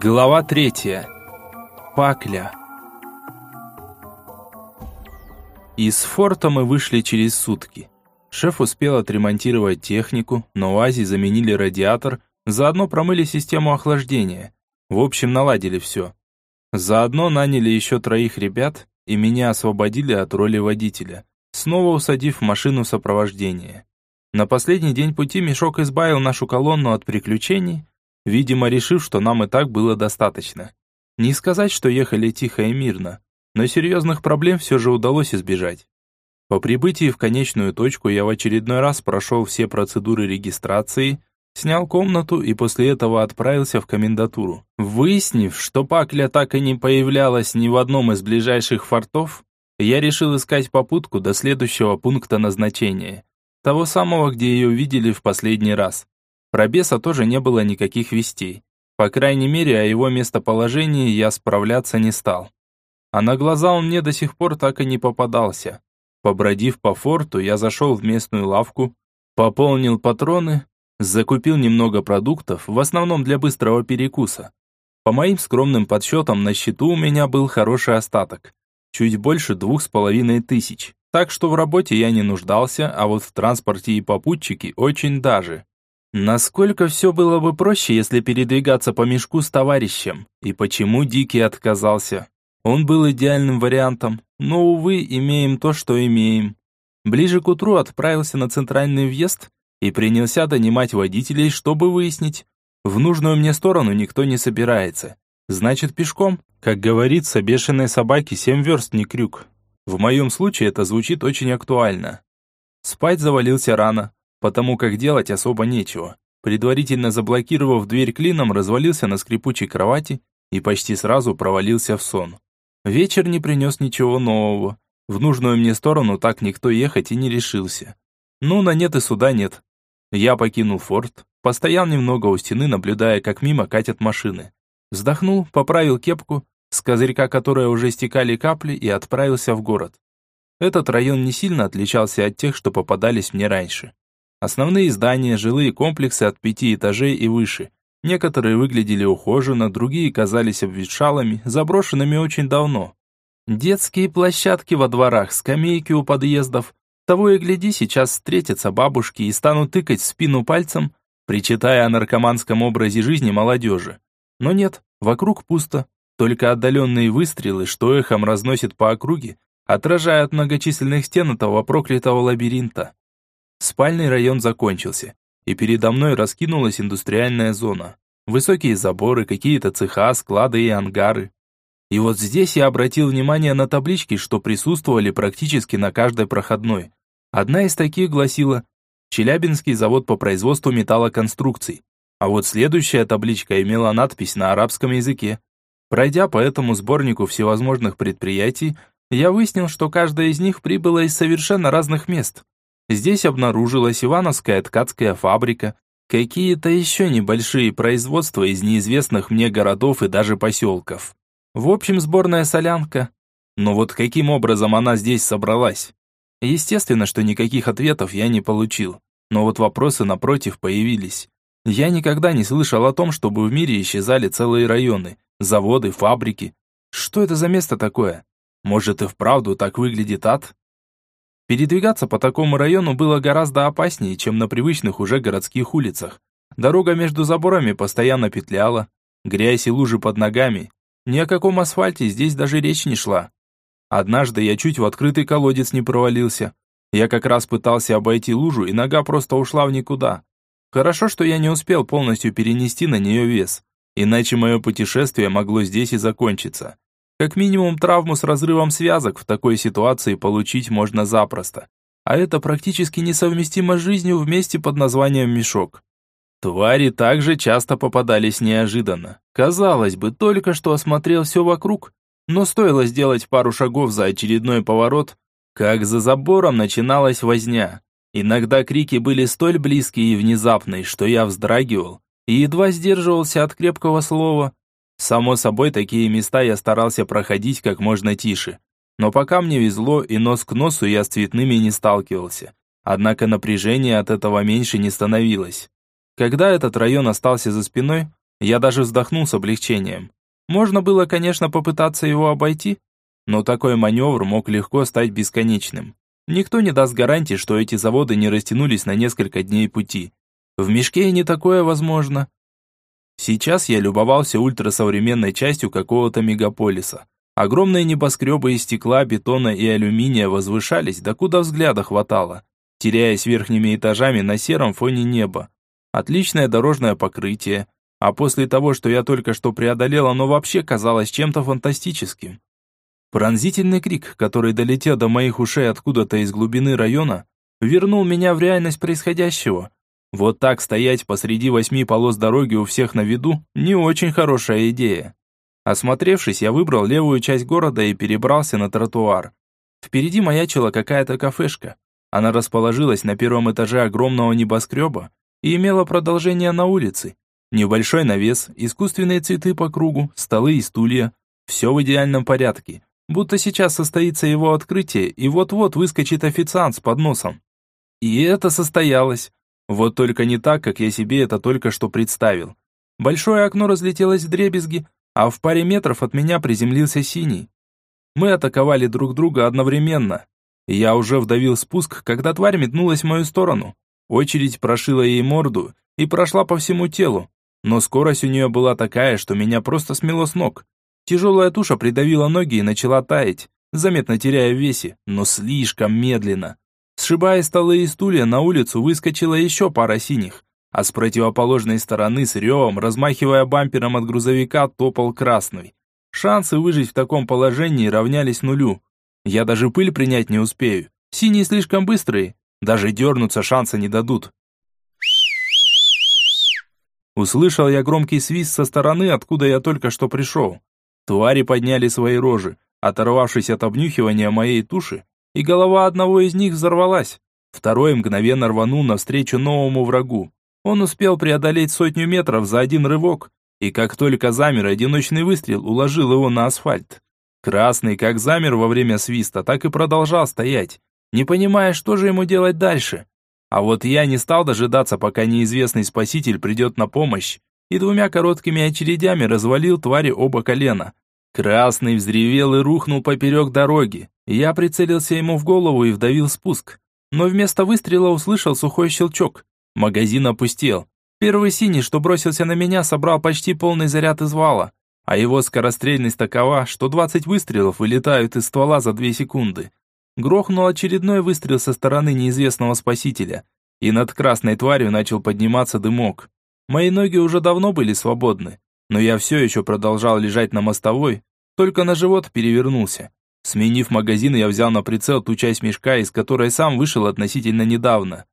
Глава третья. Пакля. Из форта мы вышли через сутки. Шеф успел отремонтировать технику, на УАЗе заменили радиатор, заодно промыли систему охлаждения. В общем, наладили все. Заодно наняли еще троих ребят, и меня освободили от роли водителя, снова усадив в машину сопровождения. На последний день пути Мешок избавил нашу колонну от приключений, видимо, решив, что нам и так было достаточно. Не сказать, что ехали тихо и мирно, но серьезных проблем все же удалось избежать. По прибытии в конечную точку я в очередной раз прошел все процедуры регистрации, снял комнату и после этого отправился в комендатуру. Выяснив, что Пакля так и не появлялась ни в одном из ближайших фортов, я решил искать попутку до следующего пункта назначения – того самого, где ее видели в последний раз. Про беса тоже не было никаких вестей. По крайней мере, о его местоположении я справляться не стал. А на глаза он мне до сих пор так и не попадался. Побродив по форту, я зашел в местную лавку, пополнил патроны, закупил немного продуктов, в основном для быстрого перекуса. По моим скромным подсчетам, на счету у меня был хороший остаток. Чуть больше двух с половиной тысяч. Так что в работе я не нуждался, а вот в транспорте и попутчике очень даже. Насколько все было бы проще, если передвигаться по мешку с товарищем? И почему Дикий отказался? Он был идеальным вариантом, но, увы, имеем то, что имеем. Ближе к утру отправился на центральный въезд и принялся донимать водителей, чтобы выяснить, в нужную мне сторону никто не собирается. Значит, пешком. Как говорится, бешеной собаке семь верст не крюк. В моем случае это звучит очень актуально. Спать завалился рано, потому как делать особо нечего. Предварительно заблокировав дверь клином, развалился на скрипучей кровати и почти сразу провалился в сон. Вечер не принес ничего нового. В нужную мне сторону так никто ехать и не решился. Ну, на нет и суда нет. Я покинул форт, постоял немного у стены, наблюдая, как мимо катят машины. Вздохнул, поправил кепку с козырька которой уже стекали капли, и отправился в город. Этот район не сильно отличался от тех, что попадались мне раньше. Основные здания, жилые комплексы от пяти этажей и выше. Некоторые выглядели ухоженно, другие казались обветшалыми, заброшенными очень давно. Детские площадки во дворах, скамейки у подъездов. Того и гляди, сейчас встретятся бабушки и станут тыкать в спину пальцем, причитая о наркоманском образе жизни молодежи. Но нет, вокруг пусто, только отдаленные выстрелы, что эхом разносит по округе, отражая от многочисленных стен этого проклятого лабиринта. Спальный район закончился, и передо мной раскинулась индустриальная зона. Высокие заборы, какие-то цеха, склады и ангары. И вот здесь я обратил внимание на таблички, что присутствовали практически на каждой проходной. Одна из таких гласила «Челябинский завод по производству металлоконструкций». А вот следующая табличка имела надпись на арабском языке. Пройдя по этому сборнику всевозможных предприятий, я выяснил, что каждая из них прибыла из совершенно разных мест. Здесь обнаружилась Ивановская ткацкая фабрика, какие-то еще небольшие производства из неизвестных мне городов и даже поселков. В общем, сборная солянка. Но вот каким образом она здесь собралась? Естественно, что никаких ответов я не получил. Но вот вопросы напротив появились. Я никогда не слышал о том, чтобы в мире исчезали целые районы, заводы, фабрики. Что это за место такое? Может и вправду так выглядит ад? Передвигаться по такому району было гораздо опаснее, чем на привычных уже городских улицах. Дорога между заборами постоянно петляла, грязь и лужи под ногами. Ни о каком асфальте здесь даже речь не шла. Однажды я чуть в открытый колодец не провалился. Я как раз пытался обойти лужу, и нога просто ушла в никуда. Хорошо, что я не успел полностью перенести на нее вес. Иначе мое путешествие могло здесь и закончиться. Как минимум травму с разрывом связок в такой ситуации получить можно запросто. А это практически несовместимо с жизнью в месте под названием мешок. Твари также часто попадались неожиданно. Казалось бы, только что осмотрел все вокруг, но стоило сделать пару шагов за очередной поворот, как за забором начиналась возня. Иногда крики были столь близкие и внезапные, что я вздрагивал, и едва сдерживался от крепкого слова. Само собой, такие места я старался проходить как можно тише. Но пока мне везло, и нос к носу я с цветными не сталкивался. Однако напряжение от этого меньше не становилось. Когда этот район остался за спиной, Я даже вздохнул с облегчением. Можно было, конечно, попытаться его обойти, но такой маневр мог легко стать бесконечным. Никто не даст гарантии, что эти заводы не растянулись на несколько дней пути. В мешке не такое возможно. Сейчас я любовался ультрасовременной частью какого-то мегаполиса. Огромные небоскребы из стекла, бетона и алюминия возвышались, докуда взгляда хватало, теряясь верхними этажами на сером фоне неба. Отличное дорожное покрытие, а после того, что я только что преодолел, оно вообще казалось чем-то фантастическим. Пронзительный крик, который долетел до моих ушей откуда-то из глубины района, вернул меня в реальность происходящего. Вот так стоять посреди восьми полос дороги у всех на виду – не очень хорошая идея. Осмотревшись, я выбрал левую часть города и перебрался на тротуар. Впереди маячила какая-то кафешка. Она расположилась на первом этаже огромного небоскреба и имела продолжение на улице. Небольшой навес, искусственные цветы по кругу, столы и стулья. Все в идеальном порядке. Будто сейчас состоится его открытие, и вот-вот выскочит официант с подносом. И это состоялось. Вот только не так, как я себе это только что представил. Большое окно разлетелось в дребезги, а в паре метров от меня приземлился синий. Мы атаковали друг друга одновременно. Я уже вдавил спуск, когда тварь метнулась в мою сторону. Очередь прошила ей морду и прошла по всему телу. Но скорость у нее была такая, что меня просто смело с ног. Тяжелая туша придавила ноги и начала таять, заметно теряя в весе, но слишком медленно. Сшибая столы и стулья, на улицу выскочила еще пара синих, а с противоположной стороны с ревом, размахивая бампером от грузовика, топал красный. Шансы выжить в таком положении равнялись нулю. Я даже пыль принять не успею. Синие слишком быстрые, даже дернуться шанса не дадут. Услышал я громкий свист со стороны, откуда я только что пришел. Твари подняли свои рожи, оторвавшись от обнюхивания моей туши, и голова одного из них взорвалась. Второй мгновенно рванул навстречу новому врагу. Он успел преодолеть сотню метров за один рывок, и как только замер, одиночный выстрел уложил его на асфальт. Красный как замер во время свиста, так и продолжал стоять, не понимая, что же ему делать дальше. А вот я не стал дожидаться, пока неизвестный спаситель придет на помощь, и двумя короткими очередями развалил твари оба колена. Красный взревел и рухнул поперек дороги. Я прицелился ему в голову и вдавил спуск. Но вместо выстрела услышал сухой щелчок. Магазин опустел. Первый синий, что бросился на меня, собрал почти полный заряд из вала. А его скорострельность такова, что 20 выстрелов вылетают из ствола за 2 секунды. Грохнул очередной выстрел со стороны неизвестного спасителя. И над красной тварью начал подниматься дымок. Мои ноги уже давно были свободны, но я все еще продолжал лежать на мостовой, только на живот перевернулся. Сменив магазин, я взял на прицел ту часть мешка, из которой сам вышел относительно недавно.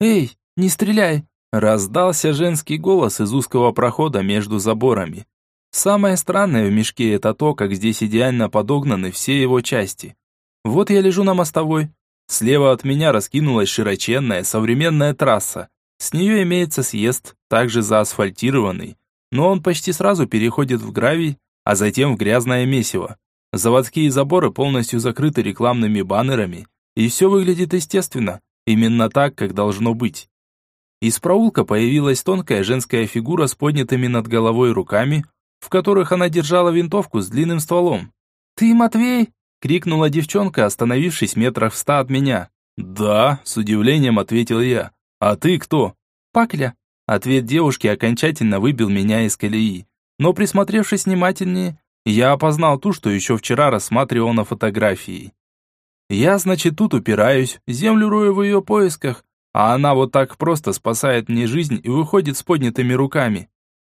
«Эй, не стреляй!» Раздался женский голос из узкого прохода между заборами. Самое странное в мешке это то, как здесь идеально подогнаны все его части. Вот я лежу на мостовой. Слева от меня раскинулась широченная современная трасса. С нее имеется съезд, также заасфальтированный, но он почти сразу переходит в гравий, а затем в грязное месиво. Заводские заборы полностью закрыты рекламными баннерами, и все выглядит естественно, именно так, как должно быть. Из проулка появилась тонкая женская фигура с поднятыми над головой руками, в которых она держала винтовку с длинным стволом. «Ты Матвей?» — крикнула девчонка, остановившись метрах в ста от меня. «Да», — с удивлением ответил я. «А ты кто?» «Пакля». Ответ девушки окончательно выбил меня из колеи. Но присмотревшись внимательнее, я опознал ту, что еще вчера рассматривал на фотографии. Я, значит, тут упираюсь, землю рою в ее поисках, а она вот так просто спасает мне жизнь и выходит с поднятыми руками.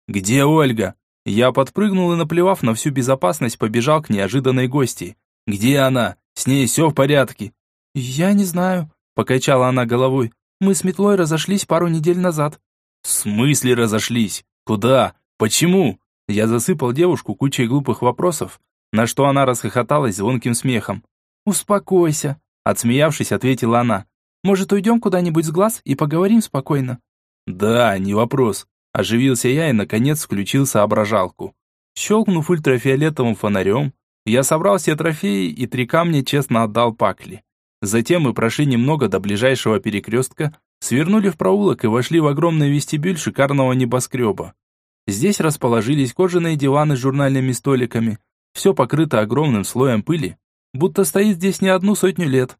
«Где Ольга?» Я подпрыгнул и, наплевав на всю безопасность, побежал к неожиданной гости. «Где она? С ней все в порядке?» «Я не знаю», — покачала она головой. «Мы с метлой разошлись пару недель назад». «В смысле разошлись? Куда? Почему?» Я засыпал девушку кучей глупых вопросов, на что она расхохоталась звонким смехом. «Успокойся», — отсмеявшись, ответила она. «Может, уйдем куда-нибудь с глаз и поговорим спокойно?» «Да, не вопрос», — оживился я и, наконец, включил соображалку. Щелкнув ультрафиолетовым фонарем, я собрал все трофеи и три камня честно отдал Пакли. Затем мы прошли немного до ближайшего перекрестка, свернули в проулок и вошли в огромный вестибюль шикарного небоскреба. Здесь расположились кожаные диваны с журнальными столиками. Все покрыто огромным слоем пыли, будто стоит здесь не одну сотню лет.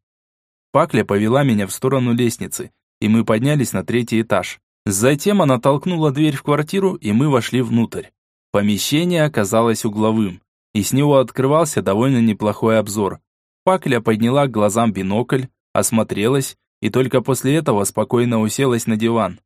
Пакля повела меня в сторону лестницы, и мы поднялись на третий этаж. Затем она толкнула дверь в квартиру, и мы вошли внутрь. Помещение оказалось угловым, и с него открывался довольно неплохой обзор. Пакля подняла к глазам бинокль, осмотрелась и только после этого спокойно уселась на диван.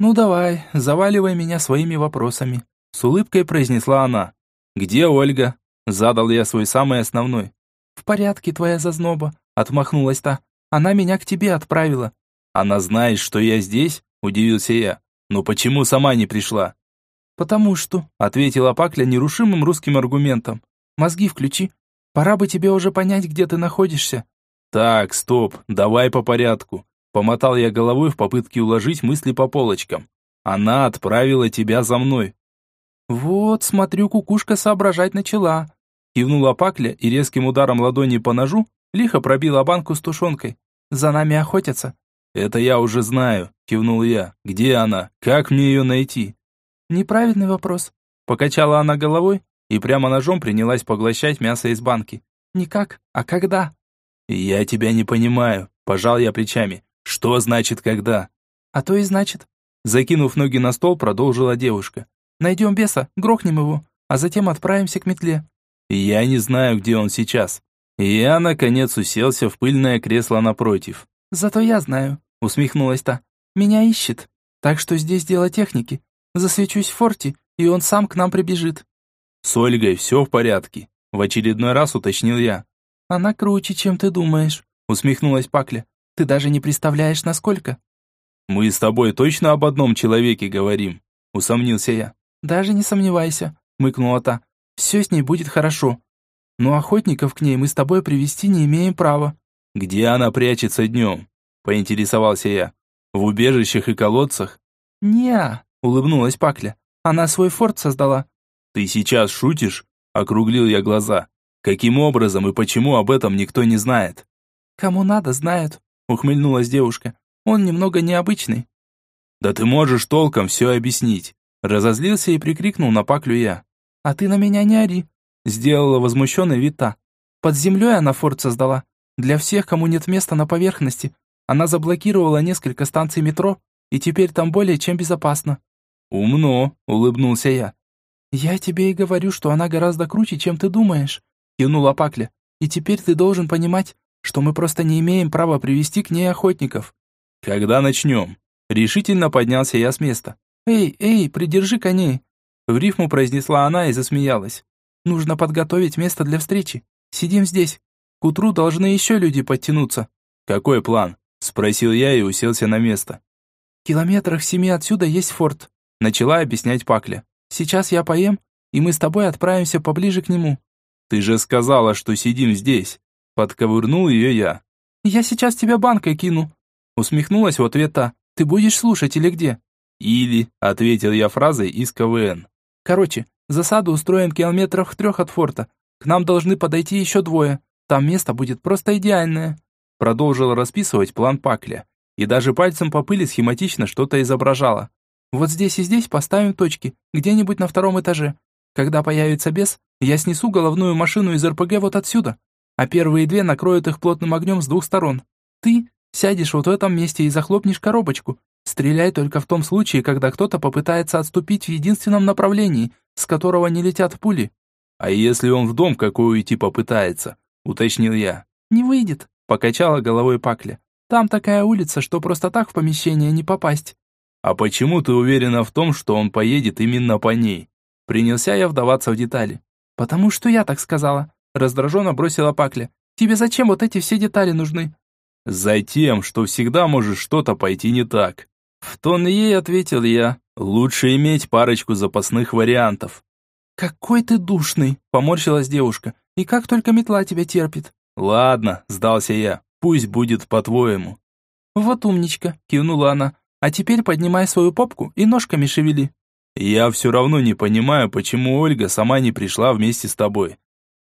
«Ну давай, заваливай меня своими вопросами», — с улыбкой произнесла она. «Где Ольга?» — задал я свой самый основной. «В порядке твоя зазноба», — отмахнулась та. «Она меня к тебе отправила». «Она знает, что я здесь?» удивился я. «Но почему сама не пришла?» «Потому что», — ответила Пакля нерушимым русским аргументом. «Мозги включи. Пора бы тебе уже понять, где ты находишься». «Так, стоп, давай по порядку». Помотал я головой в попытке уложить мысли по полочкам. «Она отправила тебя за мной». «Вот, смотрю, кукушка соображать начала». Кивнула Пакля и резким ударом ладони по ножу лихо пробила банку с тушенкой. «За нами охотятся. «Это я уже знаю», — кивнул я. «Где она? Как мне ее найти?» «Неправильный вопрос». Покачала она головой и прямо ножом принялась поглощать мясо из банки. «Никак, а когда?» «Я тебя не понимаю», — пожал я плечами. «Что значит «когда»?» «А то и значит». Закинув ноги на стол, продолжила девушка. «Найдем беса, грохнем его, а затем отправимся к метле». «Я не знаю, где он сейчас». Я, наконец, уселся в пыльное кресло напротив. «Зато я знаю», усмехнулась та. Меня ищет. Так что здесь дело техники. Засвечусь в форте, и он сам к нам прибежит. С Ольгой все в порядке, в очередной раз уточнил я. Она круче, чем ты думаешь, усмехнулась Пакля. Ты даже не представляешь, насколько. Мы с тобой точно об одном человеке говорим, усомнился я. Даже не сомневайся, мыкнула та. Все с ней будет хорошо. Но охотников к ней мы с тобой привести не имеем права. Где она прячется днем? поинтересовался я. В убежищах и колодцах? Не, улыбнулась Пакля. Она свой форт создала. Ты сейчас шутишь? округлил я глаза. Каким образом и почему об этом никто не знает? Кому надо, знают, ухмыльнулась девушка. Он немного необычный. Да ты можешь толком все объяснить. Разозлился и прикрикнул на Паклю я. А ты на меня не ори, сделала возмущенный вид та. Под землей она форт создала. Для всех, кому нет места на поверхности, она заблокировала несколько станций метро, и теперь там более чем безопасно». «Умно», — улыбнулся я. «Я тебе и говорю, что она гораздо круче, чем ты думаешь», — кивнула Пакля. «И теперь ты должен понимать, что мы просто не имеем права привести к ней охотников». «Когда начнем?» Решительно поднялся я с места. «Эй, эй, придержи коней!» В рифму произнесла она и засмеялась. «Нужно подготовить место для встречи. Сидим здесь. К утру должны еще люди подтянуться». «Какой план?» Спросил я и уселся на место. «В километрах семи отсюда есть форт», начала объяснять Пакля. «Сейчас я поем, и мы с тобой отправимся поближе к нему». «Ты же сказала, что сидим здесь», подковырнул ее я. «Я сейчас тебя банкой кину», усмехнулась в ответ та. «Ты будешь слушать или где?» «Или», ответил я фразой из КВН. «Короче, засаду устроим километрах в трех от форта. К нам должны подойти еще двое. Там место будет просто идеальное». Продолжила расписывать план Пакля. И даже пальцем по пыли схематично что-то изображала. Вот здесь и здесь поставим точки, где-нибудь на втором этаже. Когда появится бес, я снесу головную машину из РПГ вот отсюда, а первые две накроют их плотным огнем с двух сторон. Ты сядешь вот в этом месте и захлопнешь коробочку. Стреляй только в том случае, когда кто-то попытается отступить в единственном направлении, с которого не летят пули. А если он в дом какой уйти попытается, уточнил я. Не выйдет, Покачала головой Пакля. Там такая улица, что просто так в помещение не попасть. А почему ты уверена в том, что он поедет именно по ней? Принялся я вдаваться в детали. Потому что я так сказала. Раздраженно бросила Пакля. Тебе зачем вот эти все детали нужны? Затем, что всегда может что-то пойти не так. В тон ей ответил я. Лучше иметь парочку запасных вариантов. «Какой ты душный!» – поморщилась девушка. «И как только метла тебя терпит!» «Ладно», — сдался я, — «пусть будет по-твоему». «Вот умничка», — кивнула она. «А теперь поднимай свою попку и ножками шевели». «Я все равно не понимаю, почему Ольга сама не пришла вместе с тобой».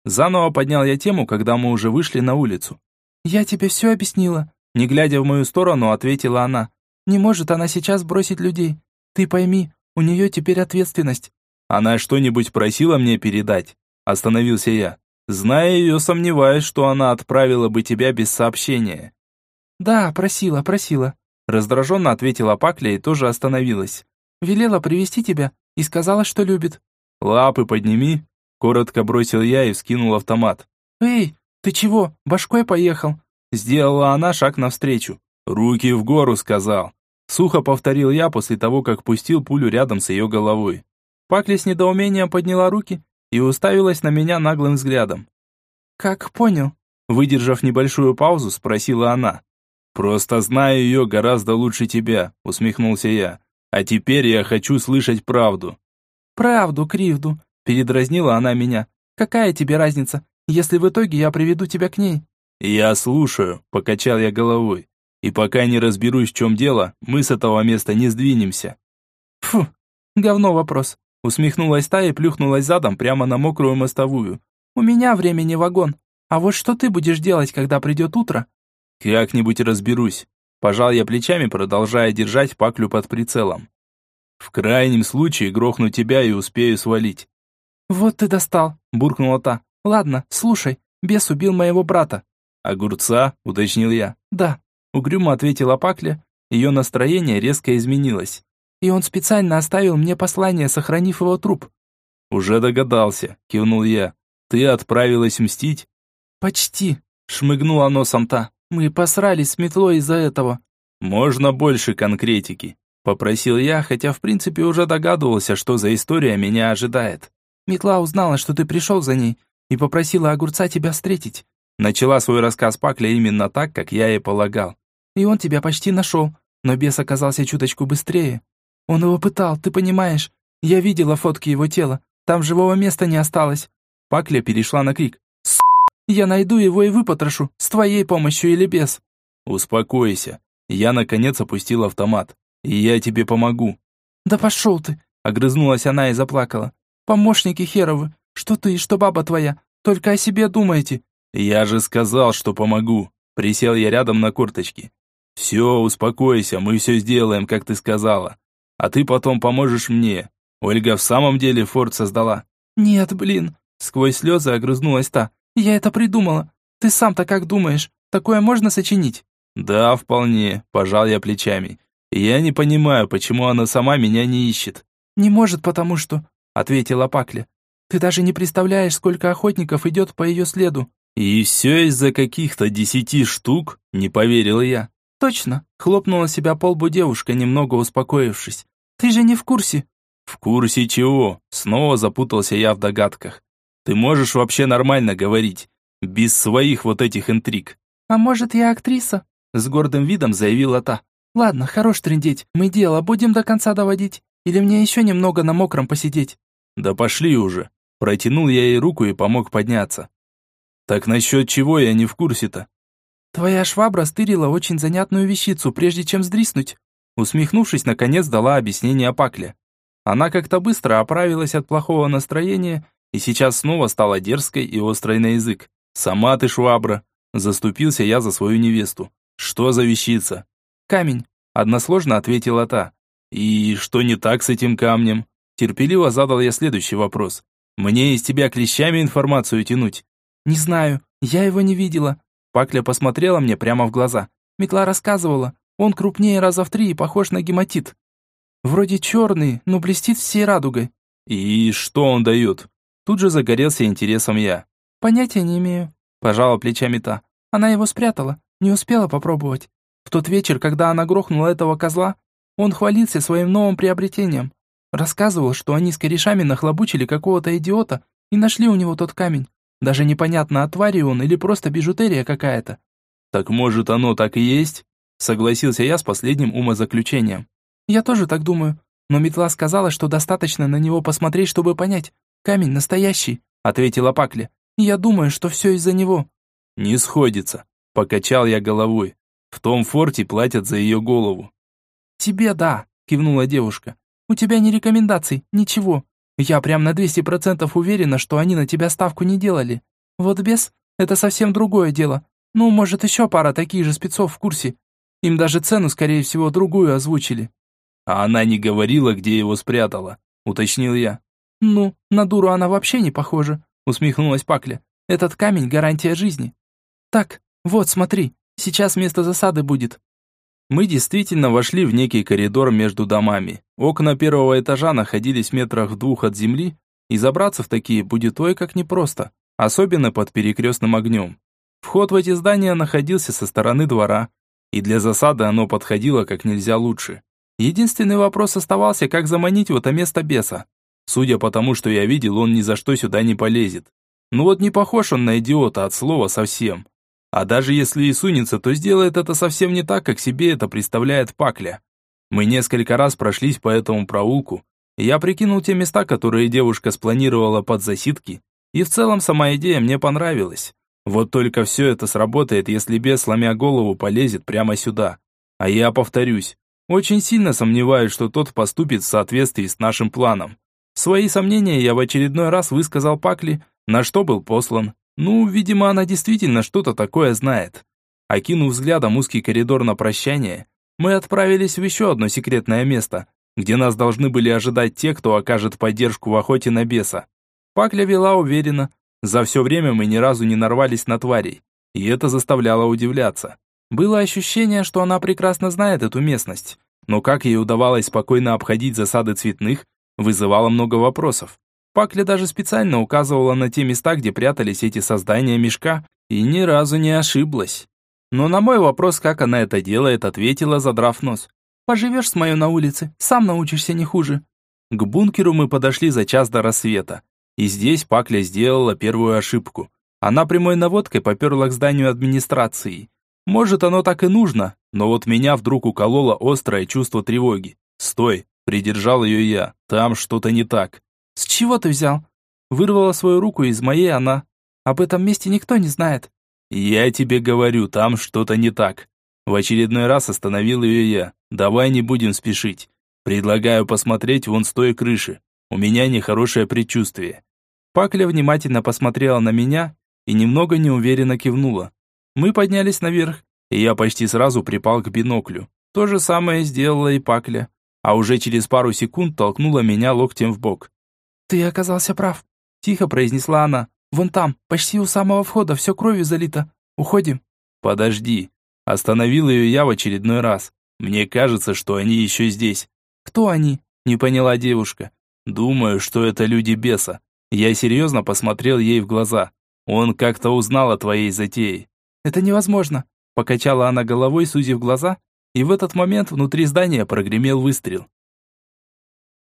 Заново поднял я тему, когда мы уже вышли на улицу. «Я тебе все объяснила», — не глядя в мою сторону, ответила она. «Не может она сейчас бросить людей. Ты пойми, У нее теперь ответственность». «Она что-нибудь просила мне передать?» Остановился я. Зная ее, сомневаюсь, что она отправила бы тебя без сообщения. «Да, просила, просила», — раздраженно ответила Пакля и тоже остановилась. «Велела привести тебя и сказала, что любит». «Лапы подними», — коротко бросил я и вскинул автомат. «Эй, ты чего, башкой поехал?» Сделала она шаг навстречу. «Руки в гору», — сказал. Сухо повторил я после того, как пустил пулю рядом с ее головой. Пакля с недоумением подняла руки и уставилась на меня наглым взглядом. «Как понял?» Выдержав небольшую паузу, спросила она. «Просто знаю ее гораздо лучше тебя», — усмехнулся я. «А теперь я хочу слышать правду». «Правду, Кривду», — передразнила она меня. «Какая тебе разница, если в итоге я приведу тебя к ней?» «Я слушаю», — покачал я головой. «И пока не разберусь, в чем дело, мы с этого места не сдвинемся». «Фу, говно вопрос. Усмехнулась та и плюхнулась задом прямо на мокрую мостовую. «У меня времени вагон. А вот что ты будешь делать, когда придет утро?» «Как-нибудь разберусь». Пожал я плечами, продолжая держать паклю под прицелом. «В крайнем случае грохну тебя и успею свалить». «Вот ты достал», – буркнула та. «Ладно, слушай, бес убил моего брата». «Огурца?» – уточнил я. «Да», – угрюмо ответила Пакля. Ее настроение резко изменилось и он специально оставил мне послание, сохранив его труп». «Уже догадался», — кивнул я. «Ты отправилась мстить?» «Почти», — шмыгнула носом та. «Мы посрались с метлой из-за этого». «Можно больше конкретики», — попросил я, хотя в принципе уже догадывался, что за история меня ожидает. «Метла узнала, что ты пришел за ней, и попросила огурца тебя встретить». Начала свой рассказ Пакля именно так, как я и полагал. «И он тебя почти нашел, но бес оказался чуточку быстрее. Он его пытал, ты понимаешь? Я видела фотки его тела. Там живого места не осталось. Пакля перешла на крик. С***, я найду его и выпотрошу, с твоей помощью или без. Успокойся. Я наконец опустил автомат. И я тебе помогу. Да пошел ты, огрызнулась она и заплакала. Помощники херовы, что ты и что баба твоя, только о себе думаете. Я же сказал, что помогу. Присел я рядом на корточки. Все, успокойся, мы все сделаем, как ты сказала а ты потом поможешь мне. Ольга в самом деле форт создала». «Нет, блин», — сквозь слезы огрызнулась та. «Я это придумала. Ты сам-то как думаешь? Такое можно сочинить?» «Да, вполне», — пожал я плечами. «Я не понимаю, почему она сама меня не ищет». «Не может, потому что...» — ответила Пакля. «Ты даже не представляешь, сколько охотников идет по ее следу». «И все из-за каких-то десяти штук?» — не поверил я. «Точно», — хлопнула себя по лбу девушка, немного успокоившись. «Ты же не в курсе». «В курсе чего?» Снова запутался я в догадках. «Ты можешь вообще нормально говорить, без своих вот этих интриг». «А может, я актриса?» С гордым видом заявила та. «Ладно, хорош трындеть. Мы дело будем до конца доводить. Или мне еще немного на мокром посидеть?» «Да пошли уже». Протянул я ей руку и помог подняться. «Так насчет чего я не в курсе-то?» «Твоя швабра стырила очень занятную вещицу, прежде чем сдриснуть. Усмехнувшись, наконец дала объяснение Пакле. Она как-то быстро оправилась от плохого настроения и сейчас снова стала дерзкой и острой на язык. «Сама ты швабра!» Заступился я за свою невесту. «Что за вещица?» «Камень», — односложно ответила та. «И что не так с этим камнем?» Терпеливо задал я следующий вопрос. «Мне из тебя клещами информацию тянуть?» «Не знаю, я его не видела». Пакля посмотрела мне прямо в глаза. Метла рассказывала, он крупнее раза в три и похож на гематит. Вроде черный, но блестит всей радугой. И что он дает? Тут же загорелся интересом я. Понятия не имею. Пожала плечами та. Она его спрятала, не успела попробовать. В тот вечер, когда она грохнула этого козла, он хвалился своим новым приобретением. Рассказывал, что они с корешами нахлобучили какого-то идиота и нашли у него тот камень. Даже непонятно, от твари он или просто бижутерия какая-то. Так может оно так и есть? Согласился я с последним умозаключением. Я тоже так думаю. Но метла сказала, что достаточно на него посмотреть, чтобы понять. Камень настоящий, ответила Пакля. Я думаю, что все из-за него. Не сходится. Покачал я головой. В том форте платят за ее голову. Тебе да, кивнула девушка. У тебя не рекомендаций, ничего. Я прям на 200% уверена, что они на тебя ставку не делали. Вот без – это совсем другое дело. Ну, может, еще пара таких же спецов в курсе. Им даже цену, скорее всего, другую озвучили. А она не говорила, где его спрятала, уточнил я. Ну, на дуру она вообще не похожа, усмехнулась Пакля. Этот камень гарантия жизни. Так, вот, смотри, сейчас место засады будет. Мы действительно вошли в некий коридор между домами. Окна первого этажа находились метрах в двух от земли, и забраться в такие будет ой как непросто, особенно под перекрестным огнем. Вход в эти здания находился со стороны двора, и для засады оно подходило как нельзя лучше. Единственный вопрос оставался, как заманить в это место беса. Судя по тому, что я видел, он ни за что сюда не полезет. Ну вот не похож он на идиота от слова совсем. А даже если и сунется, то сделает это совсем не так, как себе это представляет Пакля. Мы несколько раз прошлись по этому проулку, я прикинул те места, которые девушка спланировала под засидки, и в целом сама идея мне понравилась. Вот только все это сработает, если бес, сломя голову, полезет прямо сюда. А я повторюсь, очень сильно сомневаюсь, что тот поступит в соответствии с нашим планом. Свои сомнения я в очередной раз высказал Пакли, на что был послан. Ну, видимо, она действительно что-то такое знает. Окинув взглядом узкий коридор на прощание, мы отправились в еще одно секретное место, где нас должны были ожидать те, кто окажет поддержку в охоте на беса. Пакля вела уверенно. За все время мы ни разу не нарвались на тварей, и это заставляло удивляться. Было ощущение, что она прекрасно знает эту местность, но как ей удавалось спокойно обходить засады цветных, вызывало много вопросов. Пакля даже специально указывала на те места, где прятались эти создания мешка, и ни разу не ошиблась. Но на мой вопрос, как она это делает, ответила, задрав нос. «Поживешь с моей на улице, сам научишься не хуже». К бункеру мы подошли за час до рассвета. И здесь Пакля сделала первую ошибку. Она прямой наводкой поперла к зданию администрации. Может, оно так и нужно, но вот меня вдруг укололо острое чувство тревоги. «Стой!» Придержал ее я. Там что-то не так. С чего ты взял? Вырвала свою руку из моей она. Об этом месте никто не знает. Я тебе говорю, там что-то не так. В очередной раз остановил ее я. Давай не будем спешить. Предлагаю посмотреть вон с той крыши. У меня нехорошее предчувствие. Пакля внимательно посмотрела на меня и немного неуверенно кивнула. Мы поднялись наверх, и я почти сразу припал к биноклю. То же самое сделала и Пакля а уже через пару секунд толкнула меня локтем в бок. «Ты оказался прав», – тихо произнесла она. «Вон там, почти у самого входа, все кровью залито. Уходим». «Подожди». Остановил ее я в очередной раз. Мне кажется, что они еще здесь. «Кто они?» – не поняла девушка. «Думаю, что это люди беса». Я серьезно посмотрел ей в глаза. Он как-то узнал о твоей затее. «Это невозможно», – покачала она головой, сузив глаза и в этот момент внутри здания прогремел выстрел.